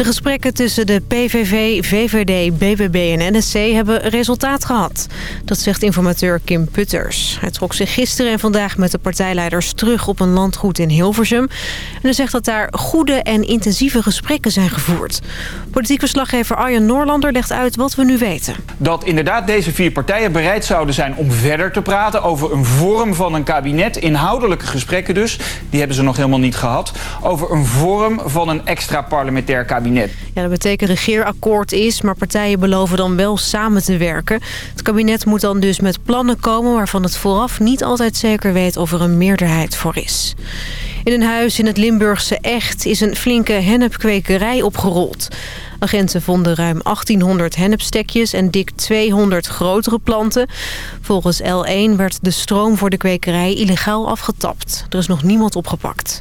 De gesprekken tussen de PVV, VVD, BBB en NSC hebben resultaat gehad. Dat zegt informateur Kim Putters. Hij trok zich gisteren en vandaag met de partijleiders terug op een landgoed in Hilversum. En hij zegt dat daar goede en intensieve gesprekken zijn gevoerd. Politiek verslaggever Arjen Noorlander legt uit wat we nu weten. Dat inderdaad deze vier partijen bereid zouden zijn om verder te praten over een vorm van een kabinet. Inhoudelijke gesprekken dus, die hebben ze nog helemaal niet gehad. Over een vorm van een extra parlementair kabinet. Ja, dat betekent regeerakkoord is, maar partijen beloven dan wel samen te werken. Het kabinet moet dan dus met plannen komen waarvan het vooraf niet altijd zeker weet of er een meerderheid voor is. In een huis in het Limburgse Echt is een flinke hennepkwekerij opgerold. Agenten vonden ruim 1800 hennepstekjes en dik 200 grotere planten. Volgens L1 werd de stroom voor de kwekerij illegaal afgetapt. Er is nog niemand opgepakt.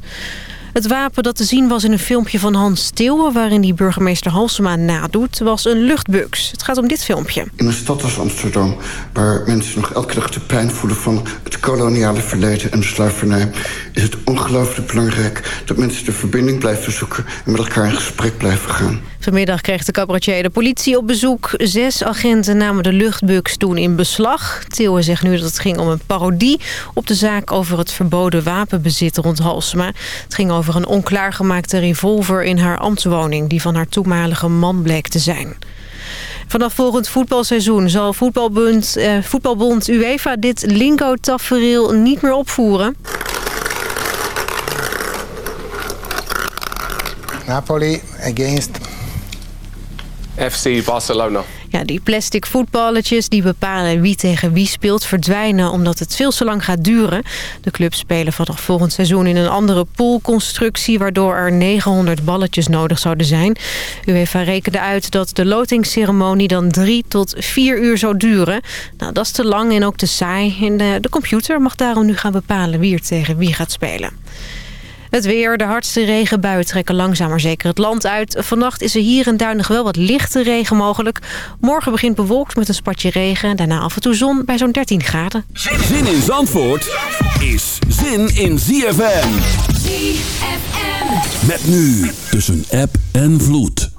Het wapen dat te zien was in een filmpje van Hans Steeuwen... waarin die burgemeester Halsema nadoet, was een luchtbux. Het gaat om dit filmpje. In een stad als Amsterdam, waar mensen nog elke dag de pijn voelen... van het koloniale verleden en de slavernij... is het ongelooflijk belangrijk dat mensen de verbinding blijven zoeken... en met elkaar in gesprek blijven gaan. Vanmiddag kreeg de cabaretier de politie op bezoek. Zes agenten namen de luchtbux toen in beslag. Theeuwen zegt nu dat het ging om een parodie... op de zaak over het verboden wapenbezit rond Halsema. Het ging over een onklaargemaakte revolver in haar ambtswoning... die van haar toenmalige man bleek te zijn. Vanaf volgend voetbalseizoen zal voetbalbond, eh, voetbalbond UEFA dit lingo-tafereel niet meer opvoeren. Napoli against FC Barcelona. Ja, die plastic voetballetjes die bepalen wie tegen wie speelt verdwijnen omdat het veel te lang gaat duren. De clubs spelen vanaf volgend seizoen in een andere poolconstructie waardoor er 900 balletjes nodig zouden zijn. UEFA rekende uit dat de lotingsceremonie dan drie tot vier uur zou duren. Nou, dat is te lang en ook te saai. En de, de computer mag daarom nu gaan bepalen wie er tegen wie gaat spelen. Het weer, de hardste regenbuien trekken langzaam maar zeker het land uit. Vannacht is er hier en daar nog wel wat lichte regen mogelijk. Morgen begint bewolkt met een spatje regen. Daarna af en toe zon bij zo'n 13 graden. Zin in Zandvoort is zin in ZFM. ZFM. Met nu tussen app en vloed.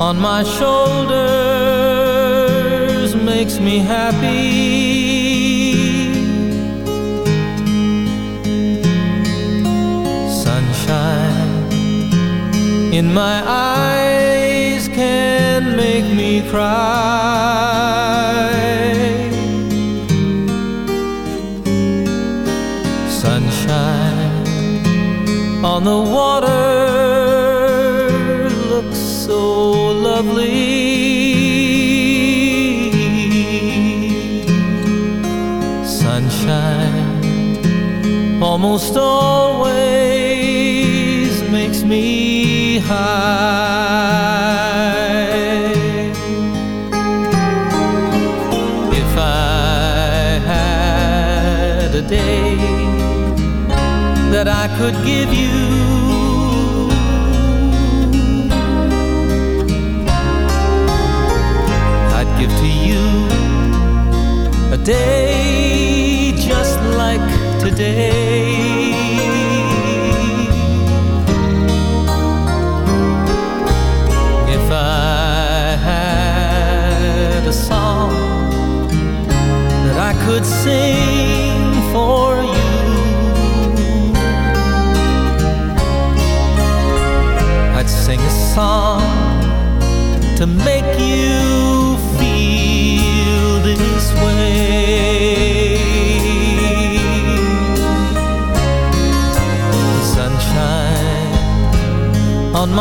On my shoulders makes me happy. Sunshine in my eyes can make me cry. Almost always makes me high. If I had a day that I could give you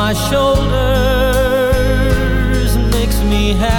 my shoulders makes me happy.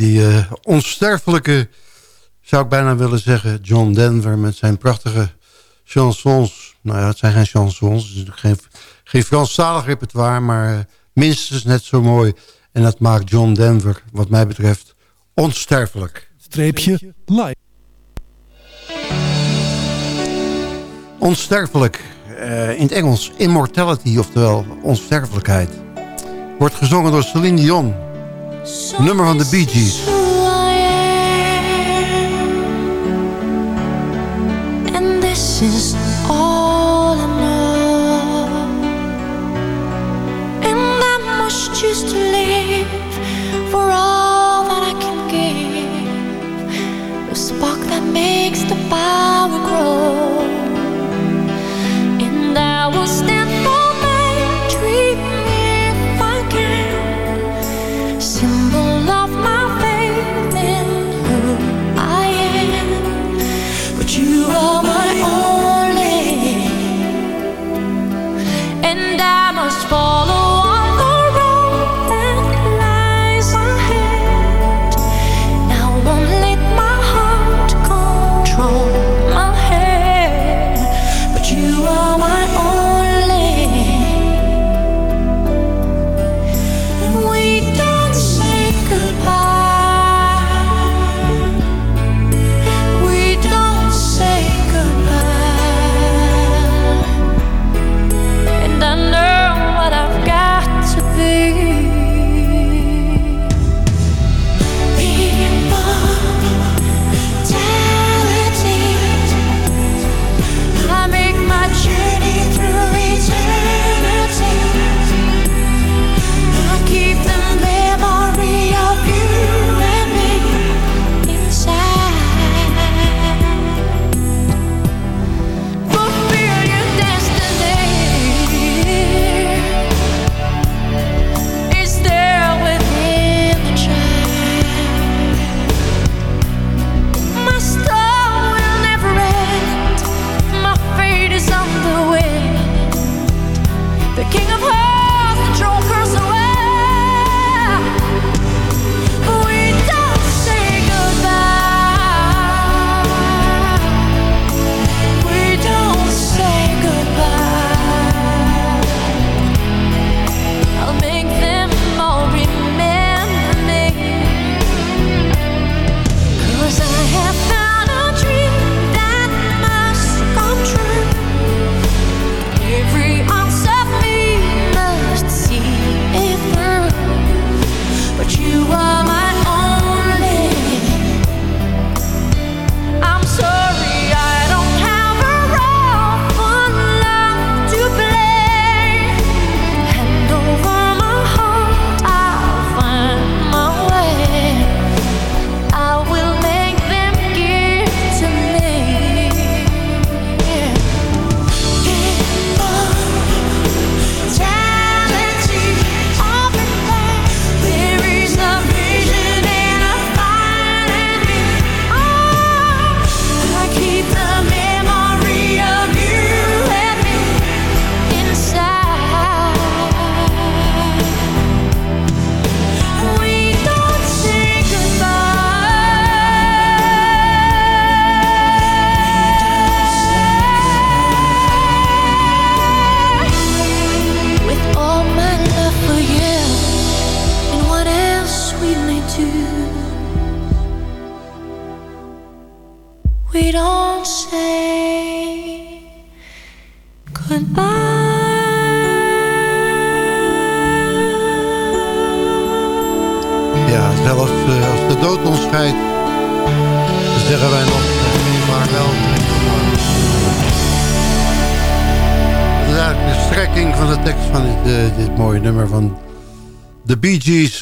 die eh, onsterfelijke, zou ik bijna willen zeggen, John Denver met zijn prachtige chansons. Nou ja, het zijn geen chansons, het is geen, geen Franstalig repertoire, maar eh, minstens net zo mooi. En dat maakt John Denver, wat mij betreft, onsterfelijk. Streepje live. Onsterfelijk, eh, in het Engels immortality, oftewel onsterfelijkheid. Wordt gezongen door Celine Dion nummer van de Bee Gees. And this is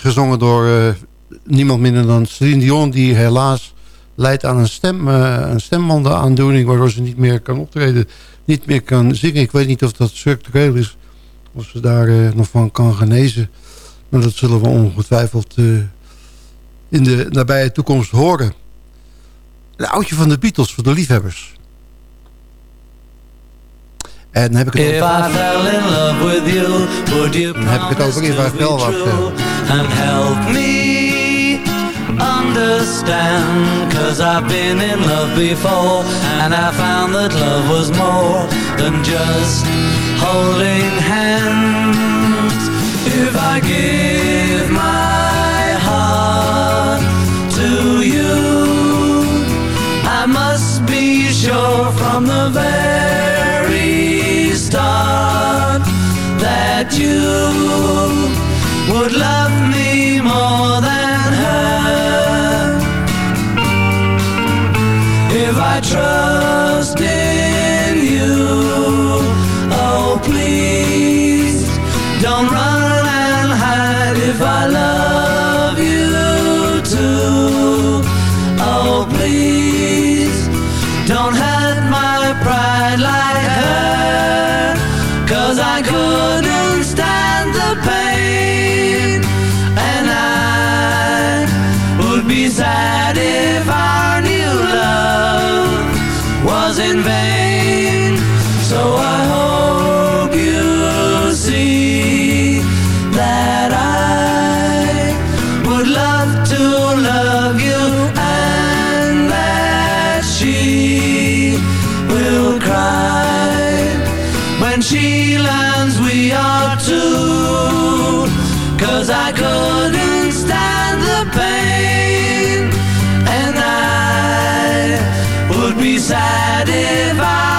Gezongen door uh, niemand minder dan Celine Dion, die helaas leidt aan een, stem, een stemwandenaandoening, waardoor ze niet meer kan optreden, niet meer kan zingen. Ik weet niet of dat structureel is, of ze daar nog van kan genezen. Maar dat zullen we ongetwijfeld in de nabije toekomst horen. Een oudje van de Beatles voor de liefhebbers. En dan heb ik het over... If I fell in love with you, would you dan heb ik het over If I Fell And help me understand? Cause I've been in love before And I found that love was more Than just holding hands. If I give my heart to you I must be sure from the very that you would love me more than her. If I trust learns we are two. Cause I couldn't stand the pain and I would be sad if our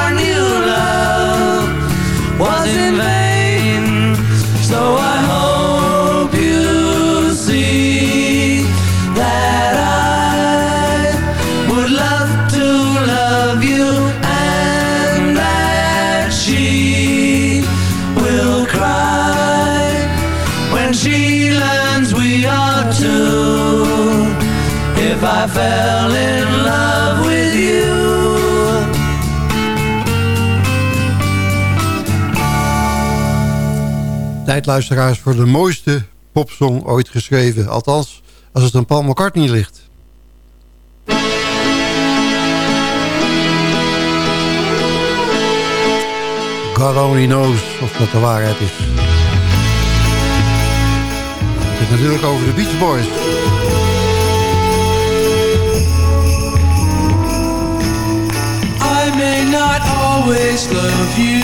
Tijdluisteraars voor de mooiste popsong ooit geschreven. Althans, als het aan Paul McCartney ligt. God only knows of dat de waarheid is. Het is natuurlijk over de Beach Boys. I may not always love you,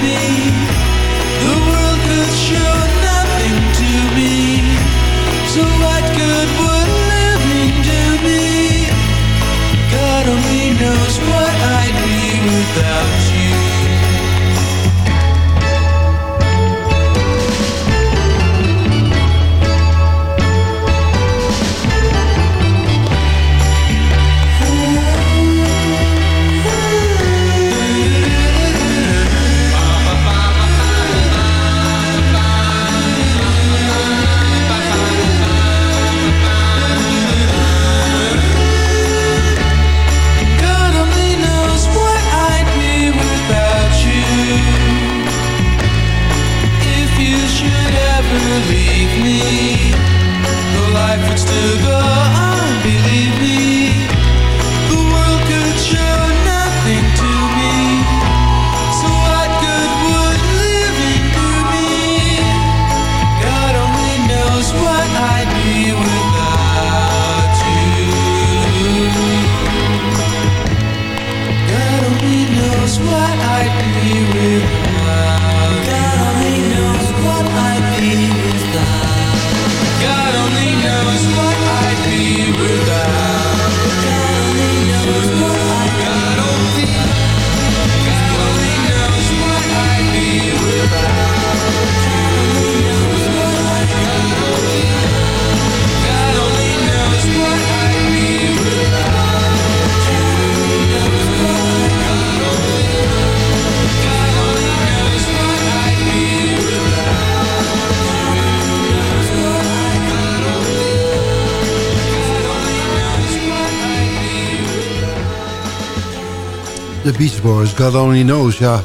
Without you. God Only Knows. Ja,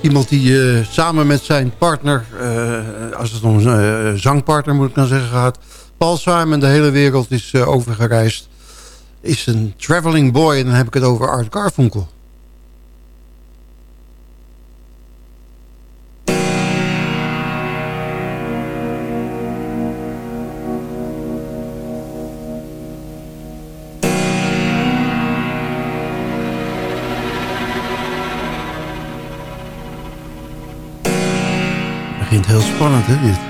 iemand die eh, samen met zijn partner, uh, als het om uh, zangpartner moet ik dan zeggen gaat... Paul Simon de hele wereld is overgereisd. Is een traveling boy en dan heb ik het over Art Garfunkel. Heel spannend, hè.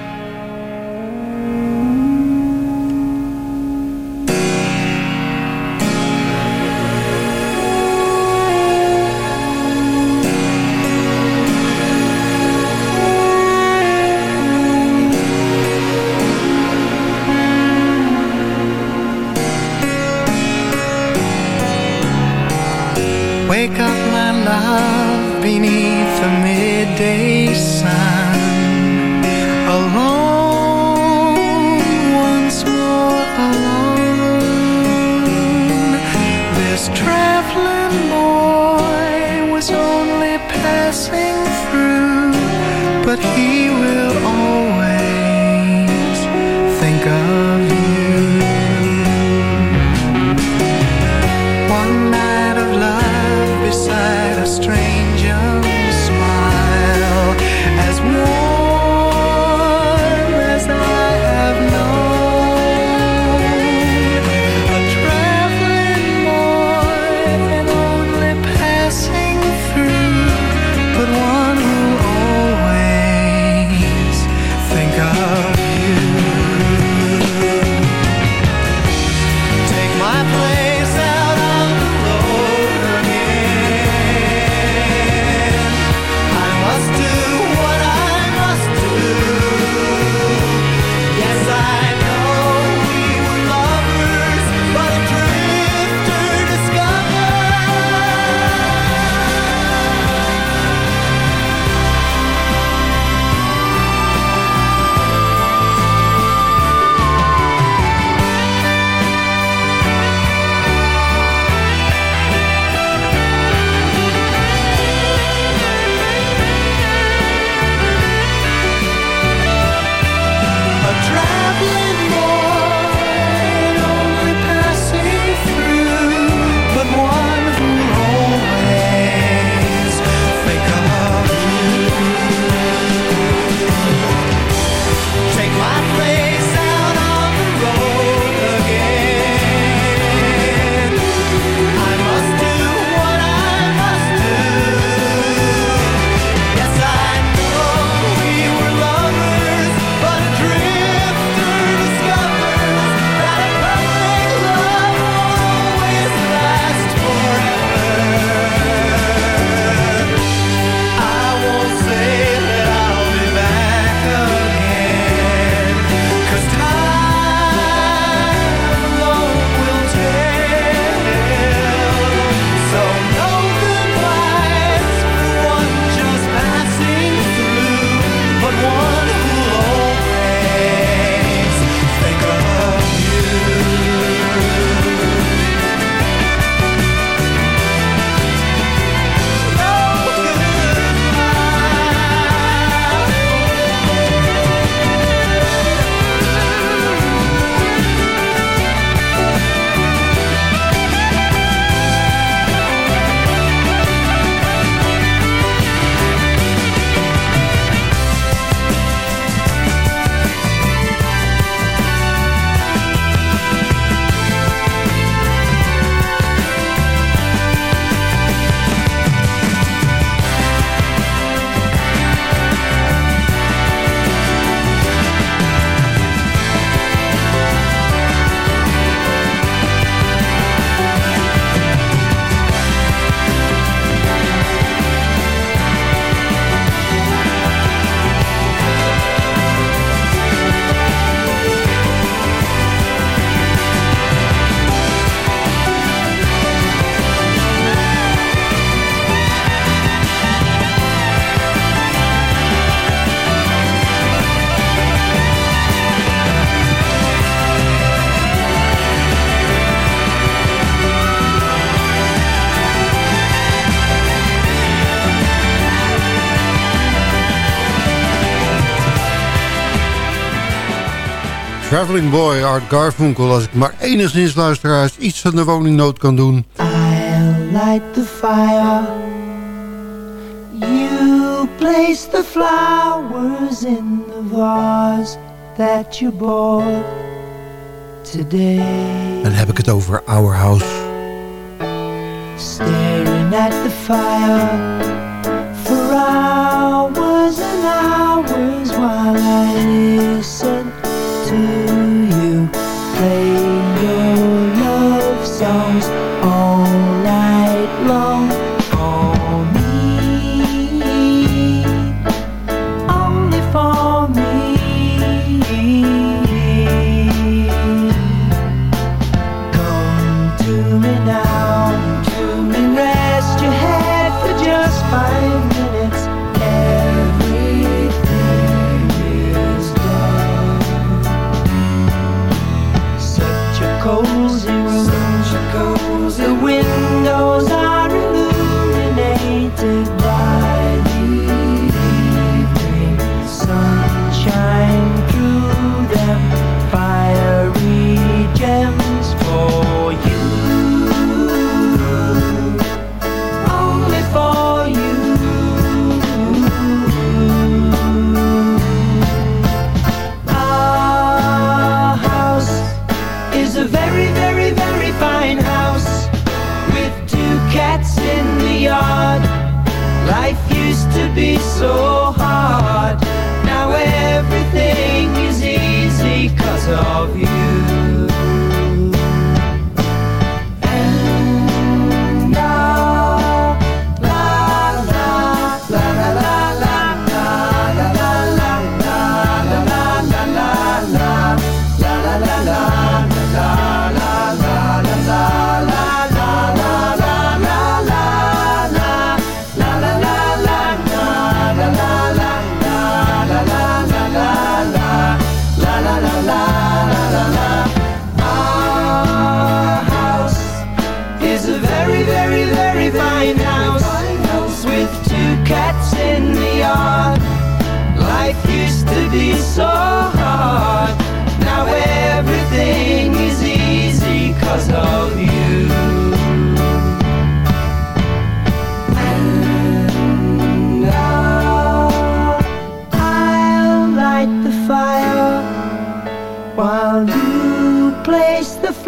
Traveling Boy, Art Garfunkel. Als ik maar enigszins luisteraars iets van de woningnood kan doen. I'll light the fire. You place the flowers in the vase that you bought today. Dan heb ik het over Our House. Staring at the fire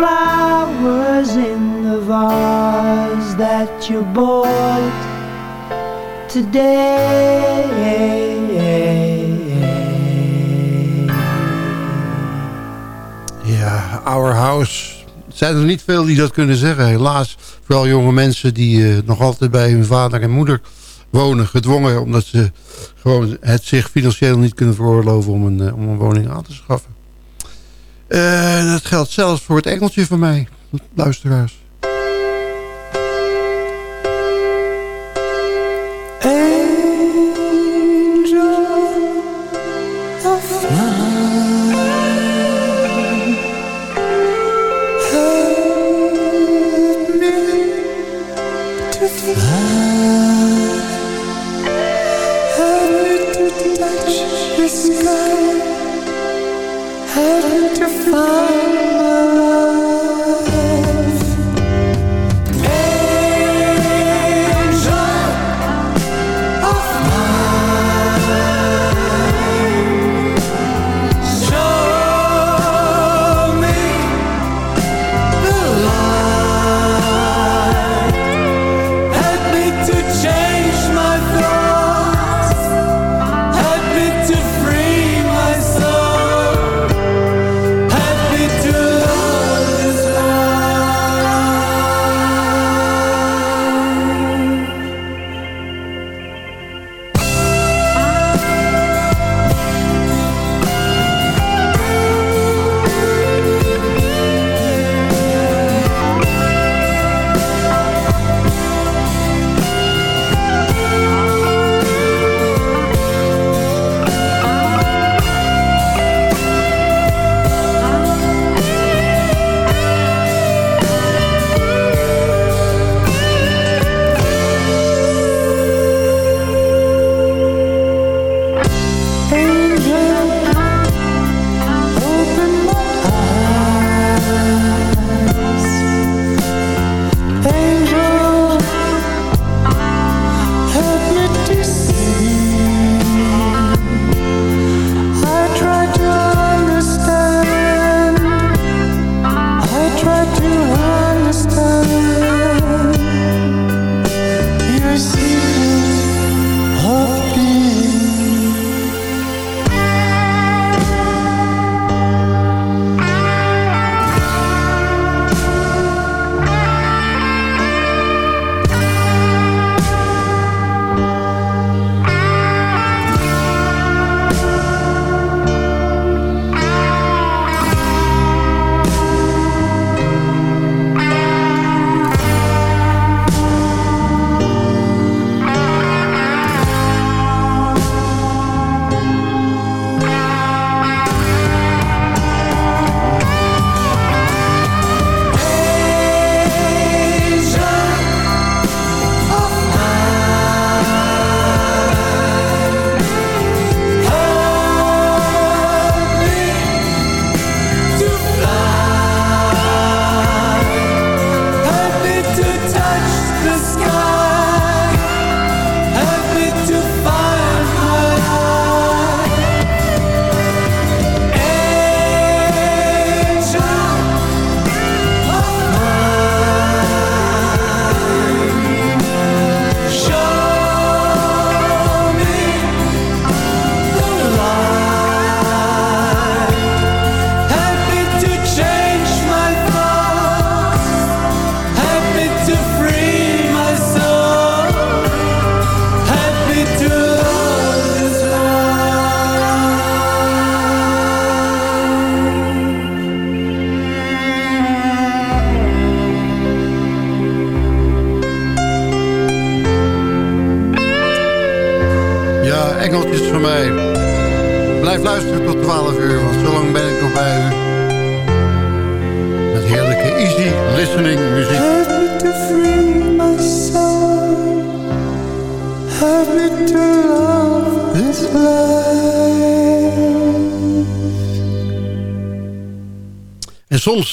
flowers in the vase that you bought today. Our House. Er zijn er niet veel die dat kunnen zeggen, helaas. Vooral jonge mensen die eh, nog altijd bij hun vader en moeder wonen. Gedwongen, omdat ze gewoon het zich financieel niet kunnen veroorloven om een, eh, om een woning aan te schaffen. Eh, dat geldt zelfs voor het engeltje van mij, luisteraars.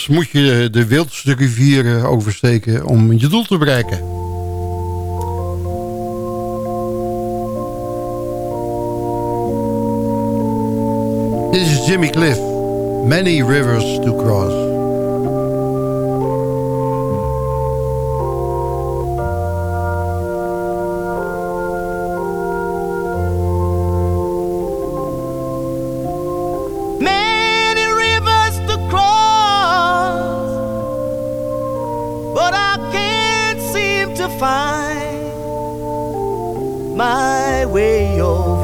Dus moet je de wildste rivieren eh, oversteken om je doel te bereiken. Dit is Jimmy Cliff. Many rivers to cross. find my way home.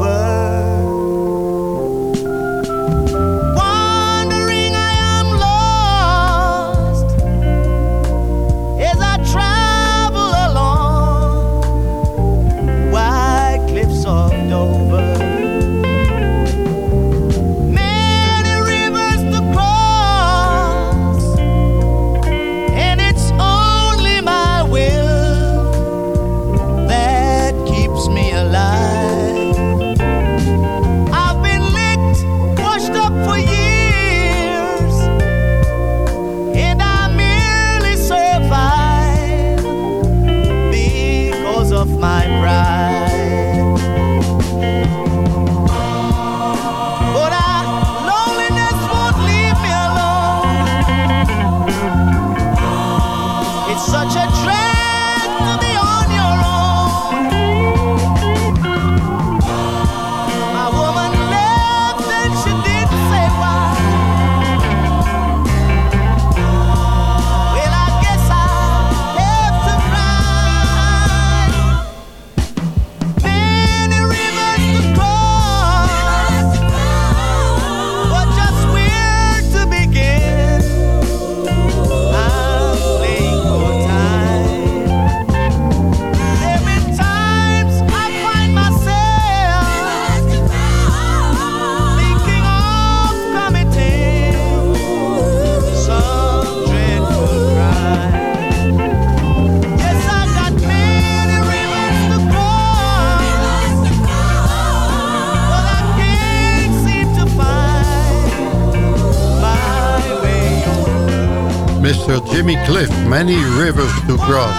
Mr. Jimmy Cliff, Many Rivers to Cross.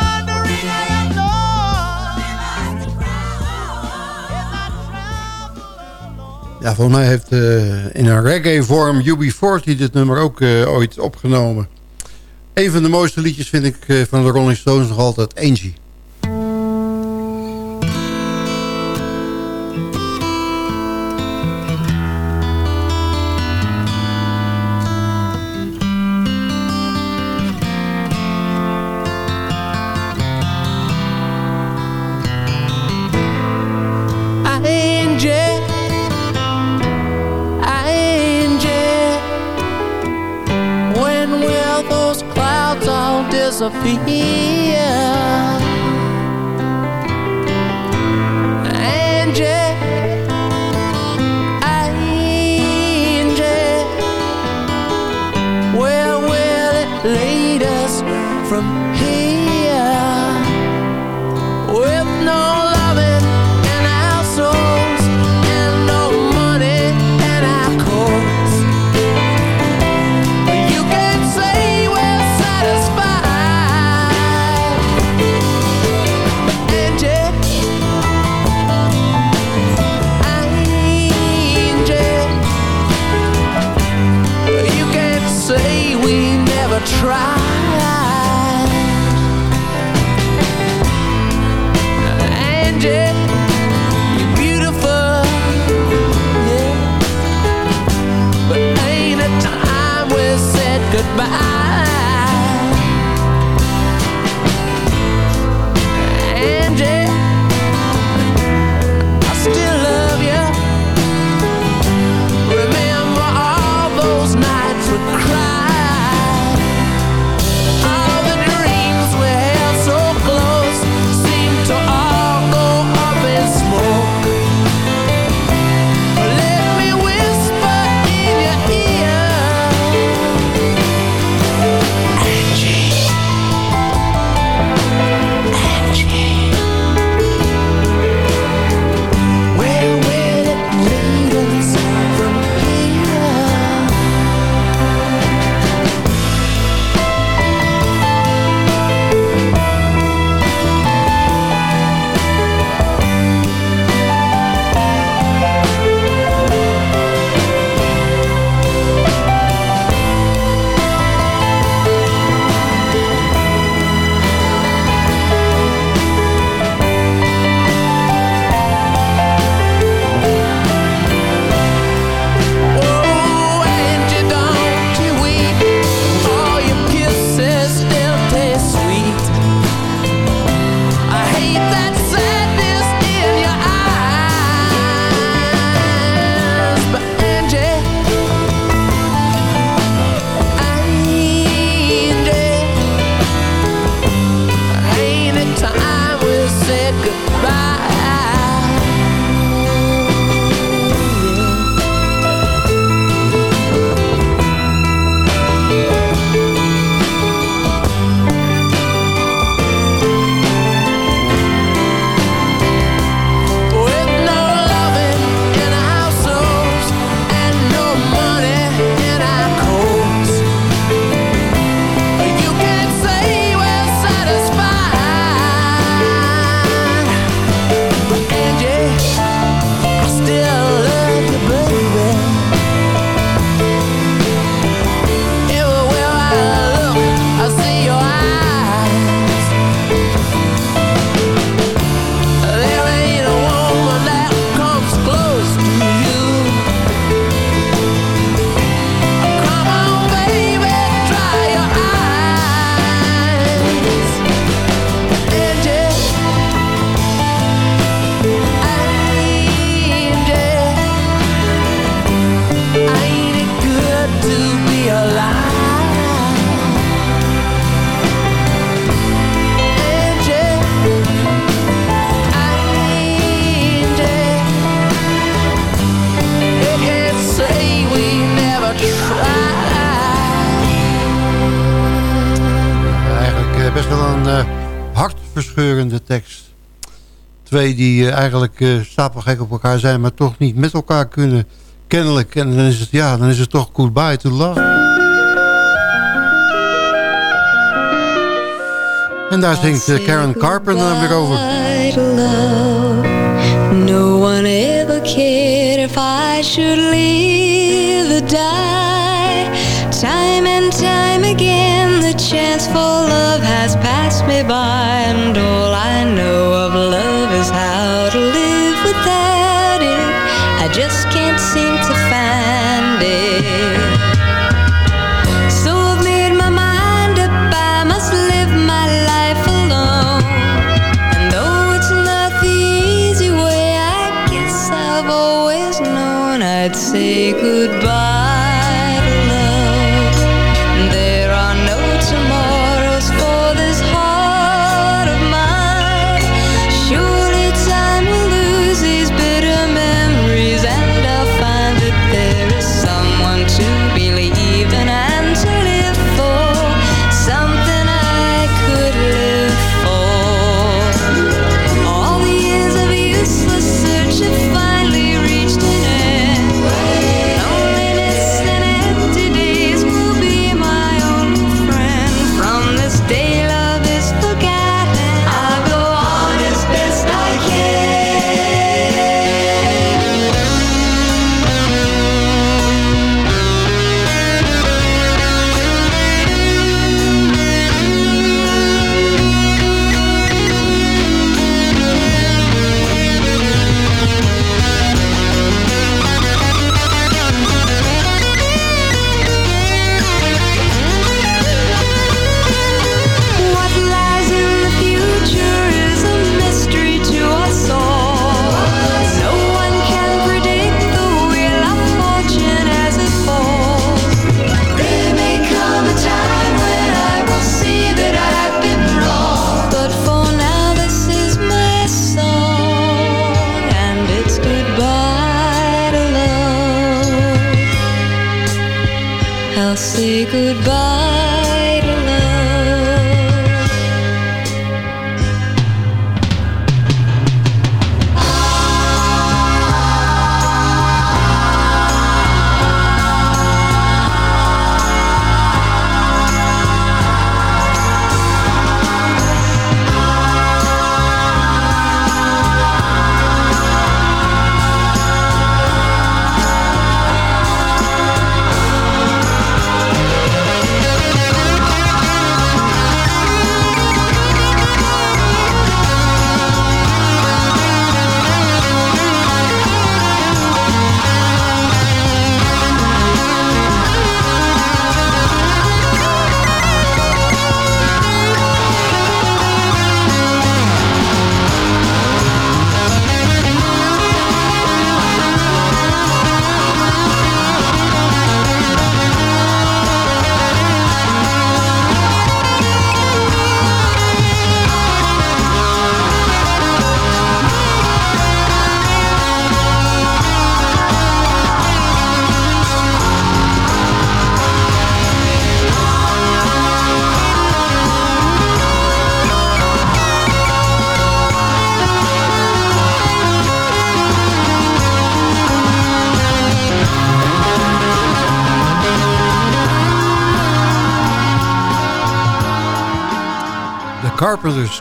Ja, volgens mij heeft eh, in een reggae-vorm UB40 dit nummer ook eh, ooit opgenomen. Een van de mooiste liedjes vind ik eh, van de Rolling Stones nog altijd Angie. philosophy Die eh, eigenlijk eh, stapelgek op elkaar zijn... maar toch niet met elkaar kunnen, kennelijk. En dan is het, ja, dan is het toch goodbye to love. En daar zingt eh, Karen Carpenter dan weer over. No one ever cared if I should live or die. Time again, the chance for love has passed me by, and all I know of love is how to live without it. I just can't seem to find it. So I've made my mind up, I must live my life alone. And though it's not the easy way, I guess I've always known I'd say goodbye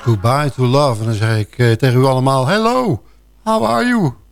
Goodbye to Love. En dan zeg ik eh, tegen u allemaal, hello, how are you?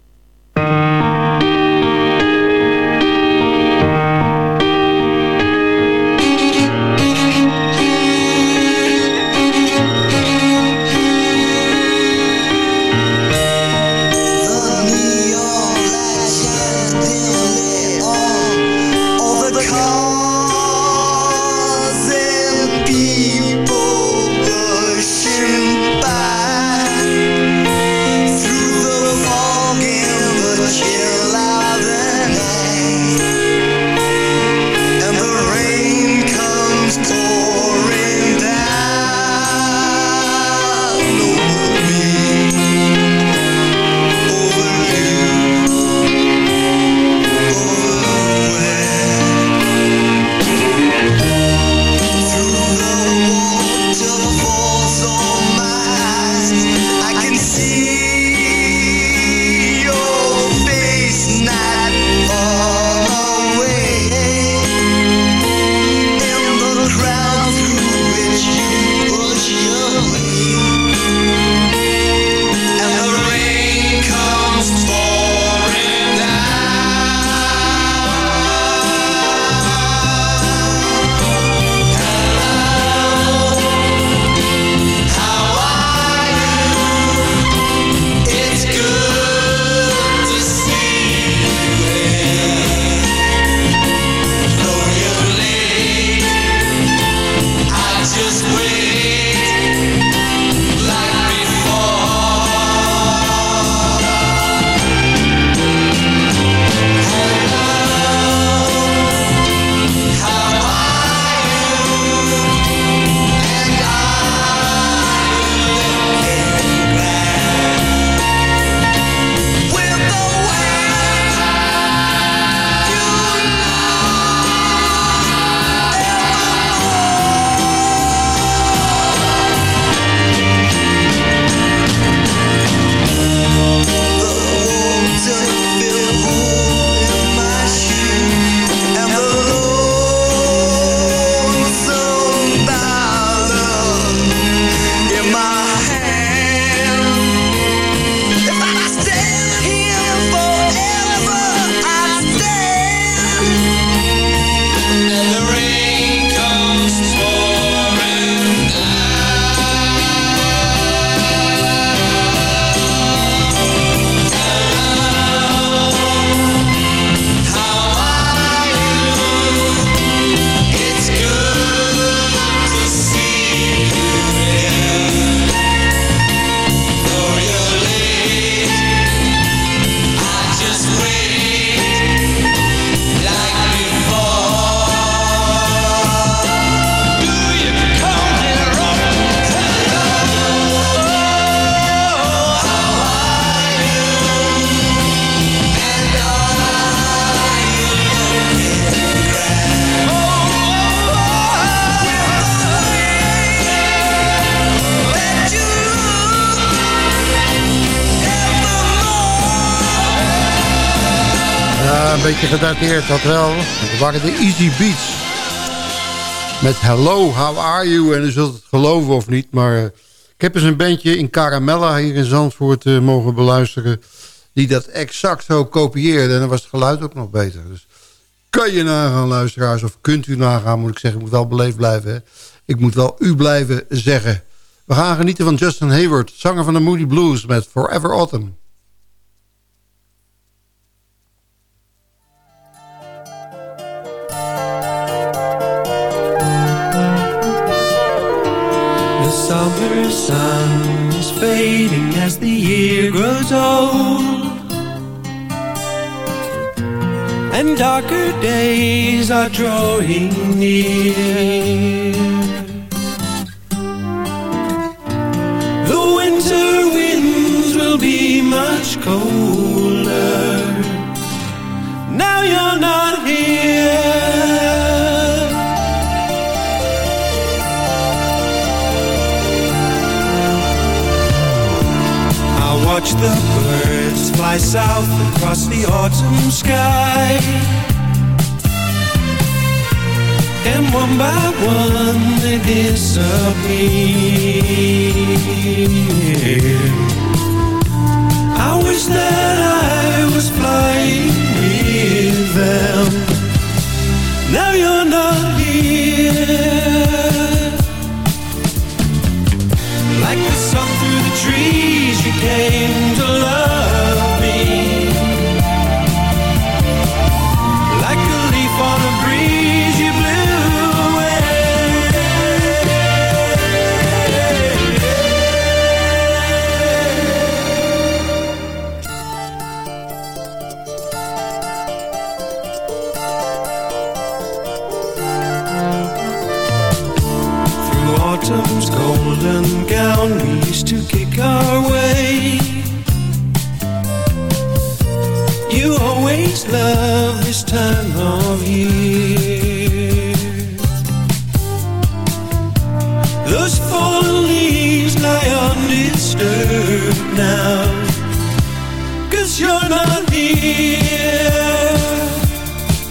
Gedateerd, dat wel. Dat waren de Easy Beats. Met Hello, how are you? En u zult het geloven of niet, maar... Uh, ik heb eens een bandje in Caramella hier in Zandvoort uh, mogen beluisteren... die dat exact zo kopieerde. En dan was het geluid ook nog beter. Dus kan je nagaan, luisteraars, of kunt u nagaan, moet ik zeggen. Ik moet wel beleefd blijven, hè? Ik moet wel u blijven zeggen. We gaan genieten van Justin Hayward, zanger van de Moody Blues... met Forever Autumn. Summer sun is fading as the year grows old. And darker days are drawing near. The winter winds will be much colder. Now you're not here watch the birds fly south across the autumn sky. And one by one they disappear. I wish that I was flying with them. Now you're not here trees, you came to love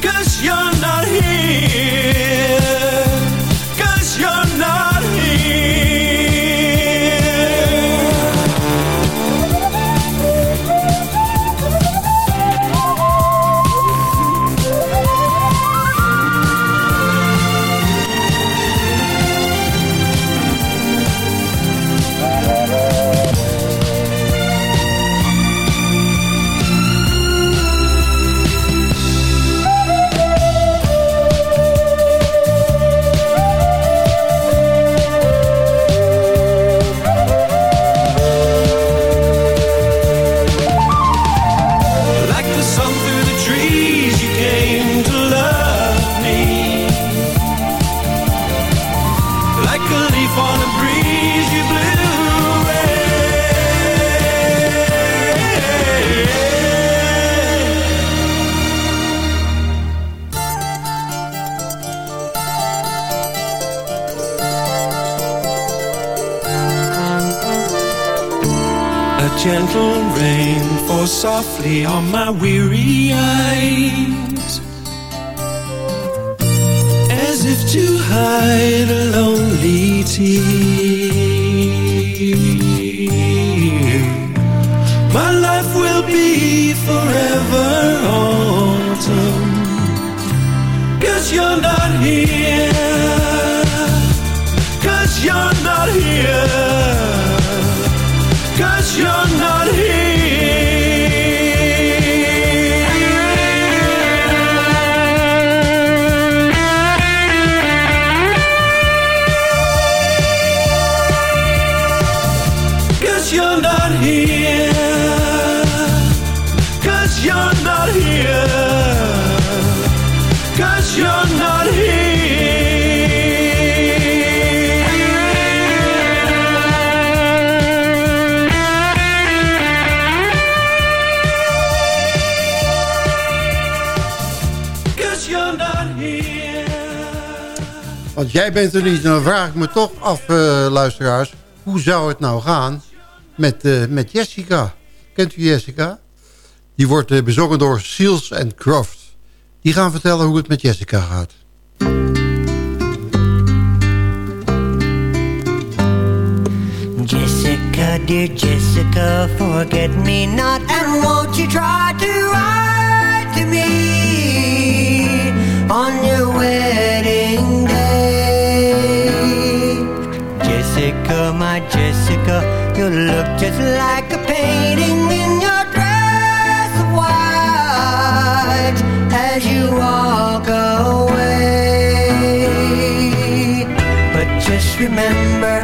Cause you're not here softly on my weary Cause you're not here Cause you're not here Cause you're not here Want jij bent er niet. Dan vraag ik me toch af, eh, luisteraars. Hoe zou het nou gaan met, eh, met Jessica? Kent u Jessica? Die wordt eh, bezongen door Seals and Croft. Die gaan vertellen hoe het met Jessica gaat. Jessica, dear Jessica, forget me not, and won't you try to write to me on your wedding you look just like a painting in your dress of white as you walk away. But just remember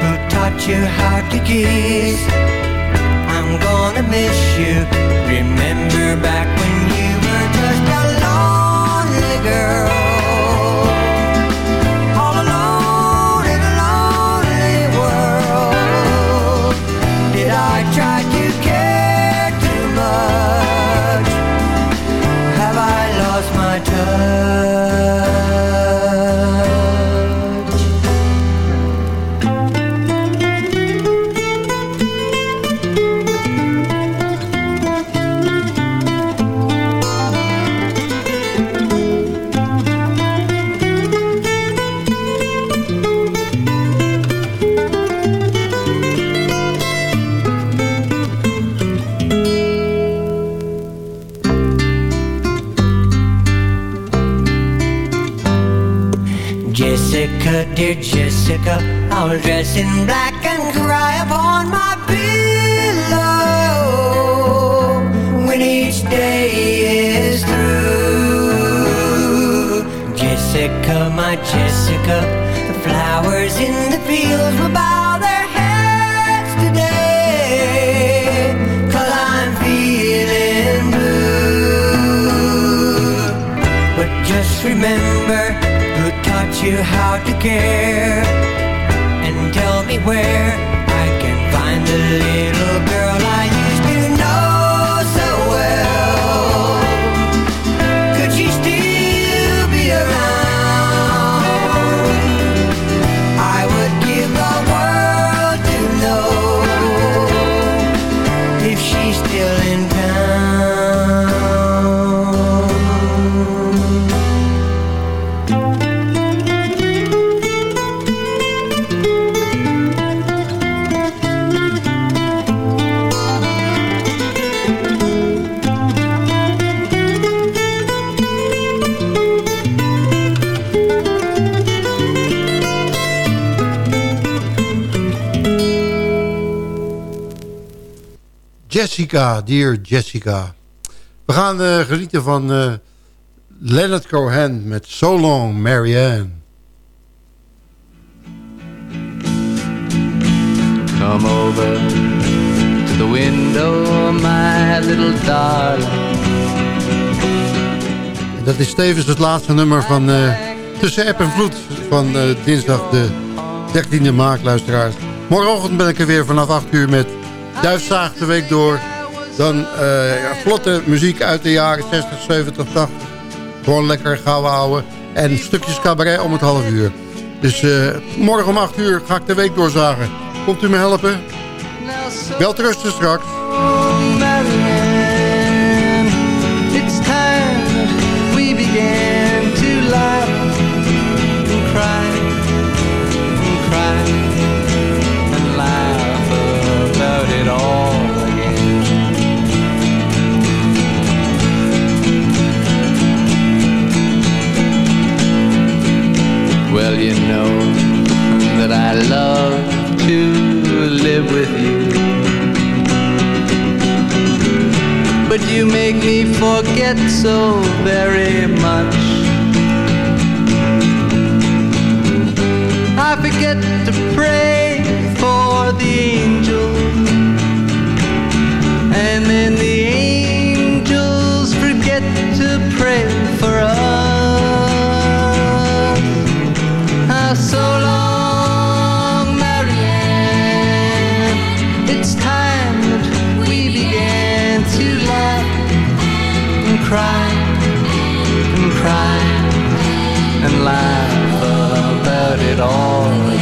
who taught you how to kiss. I'm gonna miss you. Remember back when you were just a lonely girl. Jessica, I'll dress in black and cry upon my pillow when each day is through. Jessica, my Jessica, the flowers in the fields will bow their heads today, cause I'm feeling blue. But just remember you how to care. And tell me where I can find the little Jessica, dear Jessica. We gaan eh, genieten van eh, Leonard Cohen met So Long, Marianne. Come over to the window, my little darling. Dat is tevens het laatste nummer van eh, Tussen App en Vloed van dinsdag de 13e maart, luisteraars. Morgenochtend ben ik er weer vanaf 8 uur met Duifzaag de week door. Dan eh, vlotte muziek uit de jaren 60, 70, 80. Gewoon lekker gouden houden. En stukjes cabaret om het half uur. Dus eh, morgen om 8 uur ga ik de week doorzagen. Komt u me helpen? Wel rusten straks. Well, you know that I love to live with you. But you make me forget so very much. I forget to pray for the angels, and then cried and cried and laughed about it all.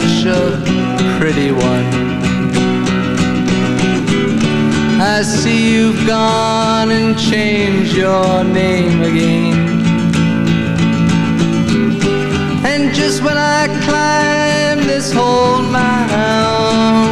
such a pretty one. I see you've gone and changed your name again. And just when I climb this whole mountain